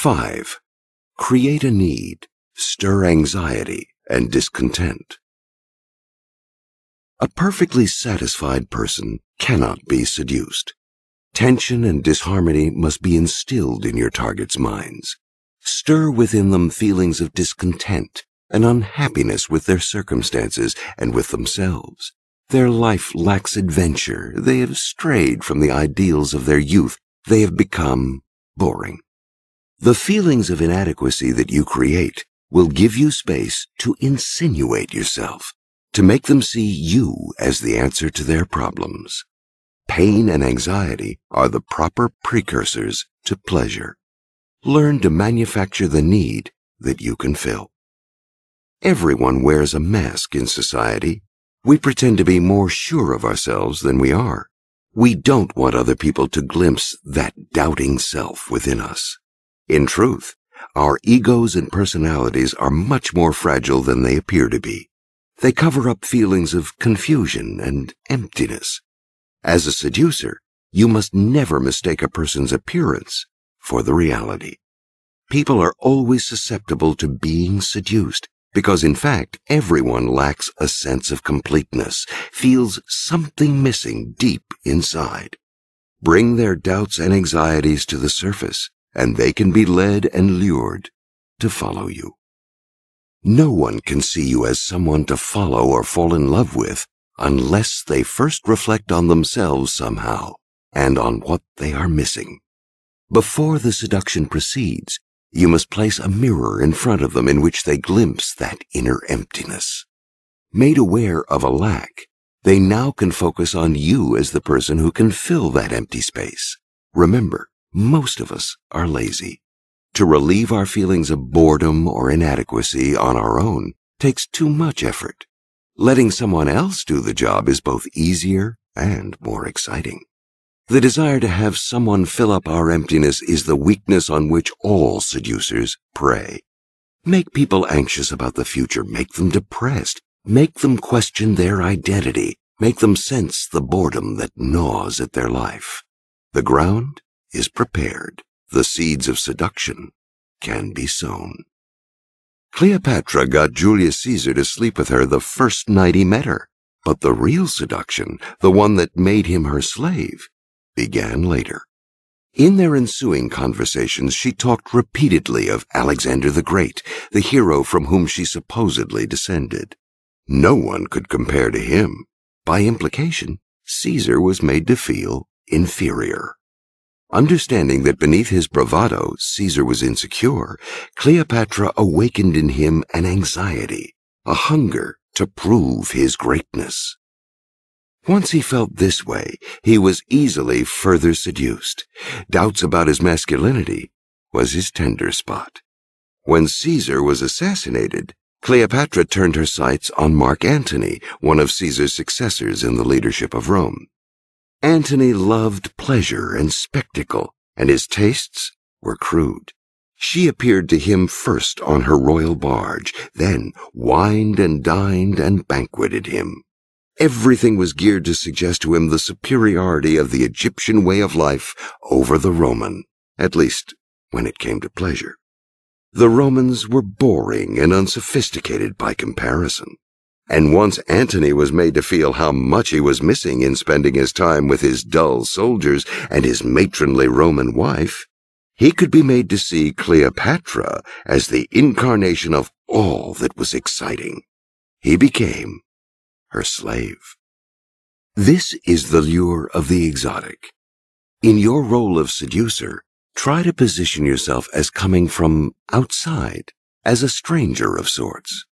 5. Create a need, stir anxiety and discontent. A perfectly satisfied person cannot be seduced. Tension and disharmony must be instilled in your target's minds. Stir within them feelings of discontent and unhappiness with their circumstances and with themselves. Their life lacks adventure. They have strayed from the ideals of their youth. They have become boring. The feelings of inadequacy that you create will give you space to insinuate yourself, to make them see you as the answer to their problems. Pain and anxiety are the proper precursors to pleasure. Learn to manufacture the need that you can fill. Everyone wears a mask in society. We pretend to be more sure of ourselves than we are. We don't want other people to glimpse that doubting self within us. In truth, our egos and personalities are much more fragile than they appear to be. They cover up feelings of confusion and emptiness. As a seducer, you must never mistake a person's appearance for the reality. People are always susceptible to being seduced because in fact everyone lacks a sense of completeness, feels something missing deep inside. Bring their doubts and anxieties to the surface and they can be led and lured to follow you. No one can see you as someone to follow or fall in love with unless they first reflect on themselves somehow and on what they are missing. Before the seduction proceeds, you must place a mirror in front of them in which they glimpse that inner emptiness. Made aware of a lack, they now can focus on you as the person who can fill that empty space. Remember, most of us are lazy. To relieve our feelings of boredom or inadequacy on our own takes too much effort. Letting someone else do the job is both easier and more exciting. The desire to have someone fill up our emptiness is the weakness on which all seducers prey. Make people anxious about the future, make them depressed, make them question their identity, make them sense the boredom that gnaws at their life. The ground is prepared. The seeds of seduction can be sown. Cleopatra got Julius Caesar to sleep with her the first night he met her, but the real seduction, the one that made him her slave, began later. In their ensuing conversations, she talked repeatedly of Alexander the Great, the hero from whom she supposedly descended. No one could compare to him. By implication, Caesar was made to feel inferior. Understanding that beneath his bravado, Caesar was insecure, Cleopatra awakened in him an anxiety, a hunger to prove his greatness. Once he felt this way, he was easily further seduced. Doubts about his masculinity was his tender spot. When Caesar was assassinated, Cleopatra turned her sights on Mark Antony, one of Caesar's successors in the leadership of Rome. Antony loved pleasure and spectacle, and his tastes were crude. She appeared to him first on her royal barge, then wined and dined and banqueted him. Everything was geared to suggest to him the superiority of the Egyptian way of life over the Roman, at least when it came to pleasure. The Romans were boring and unsophisticated by comparison. And once Antony was made to feel how much he was missing in spending his time with his dull soldiers and his matronly Roman wife, he could be made to see Cleopatra as the incarnation of all that was exciting. He became her slave. This is the lure of the exotic. In your role of seducer, try to position yourself as coming from outside, as a stranger of sorts.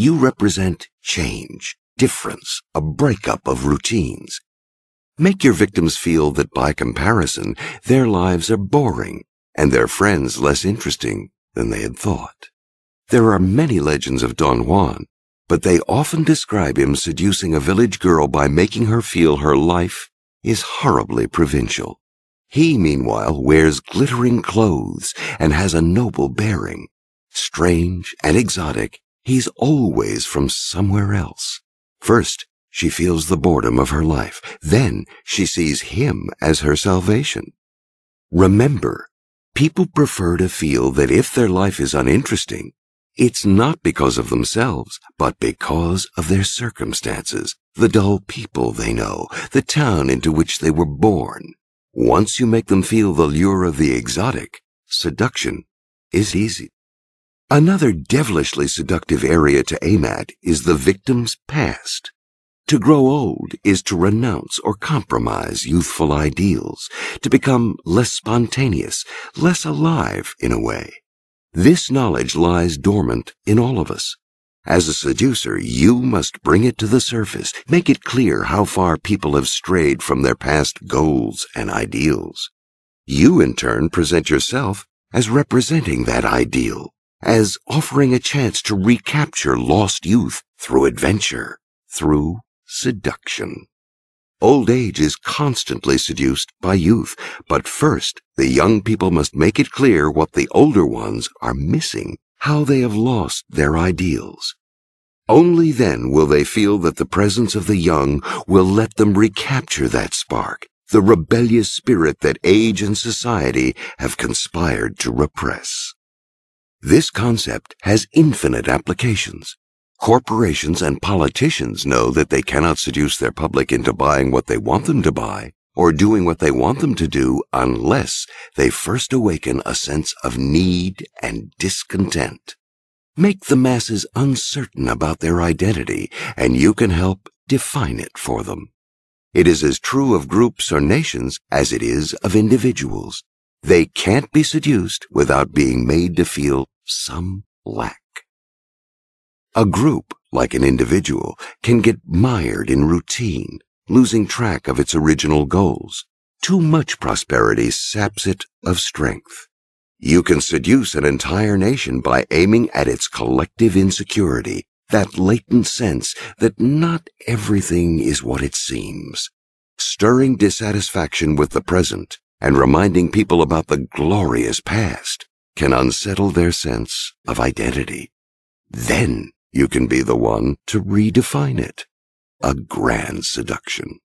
You represent change, difference, a breakup of routines. Make your victims feel that by comparison, their lives are boring and their friends less interesting than they had thought. There are many legends of Don Juan, but they often describe him seducing a village girl by making her feel her life is horribly provincial. He, meanwhile, wears glittering clothes and has a noble bearing. Strange and exotic, He's always from somewhere else. First, she feels the boredom of her life. Then she sees him as her salvation. Remember, People prefer to feel that if their life is uninteresting, it's not because of themselves, but because of their circumstances, the dull people they know, the town into which they were born. Once you make them feel the lure of the exotic, seduction is easy. Another devilishly seductive area to aim at is the victim's past. To grow old is to renounce or compromise youthful ideals, to become less spontaneous, less alive in a way. This knowledge lies dormant in all of us. As a seducer, you must bring it to the surface, make it clear how far people have strayed from their past goals and ideals. You, in turn, present yourself as representing that ideal, as offering a chance to recapture lost youth through adventure, through seduction. Old age is constantly seduced by youth, but first the young people must make it clear what the older ones are missing, how they have lost their ideals. Only then will they feel that the presence of the young will let them recapture that spark, the rebellious spirit that age and society have conspired to repress. This concept has infinite applications. Corporations and politicians know that they cannot seduce their public into buying what they want them to buy or doing what they want them to do unless they first awaken a sense of need and discontent. Make the masses uncertain about their identity, and you can help define it for them. It is as true of groups or nations as it is of individuals. They can't be seduced without being made to feel some lack. A group, like an individual, can get mired in routine, losing track of its original goals. Too much prosperity saps it of strength. You can seduce an entire nation by aiming at its collective insecurity, that latent sense that not everything is what it seems. Stirring dissatisfaction with the present and reminding people about the glorious past can unsettle their sense of identity. Then you can be the one to redefine it. A grand seduction.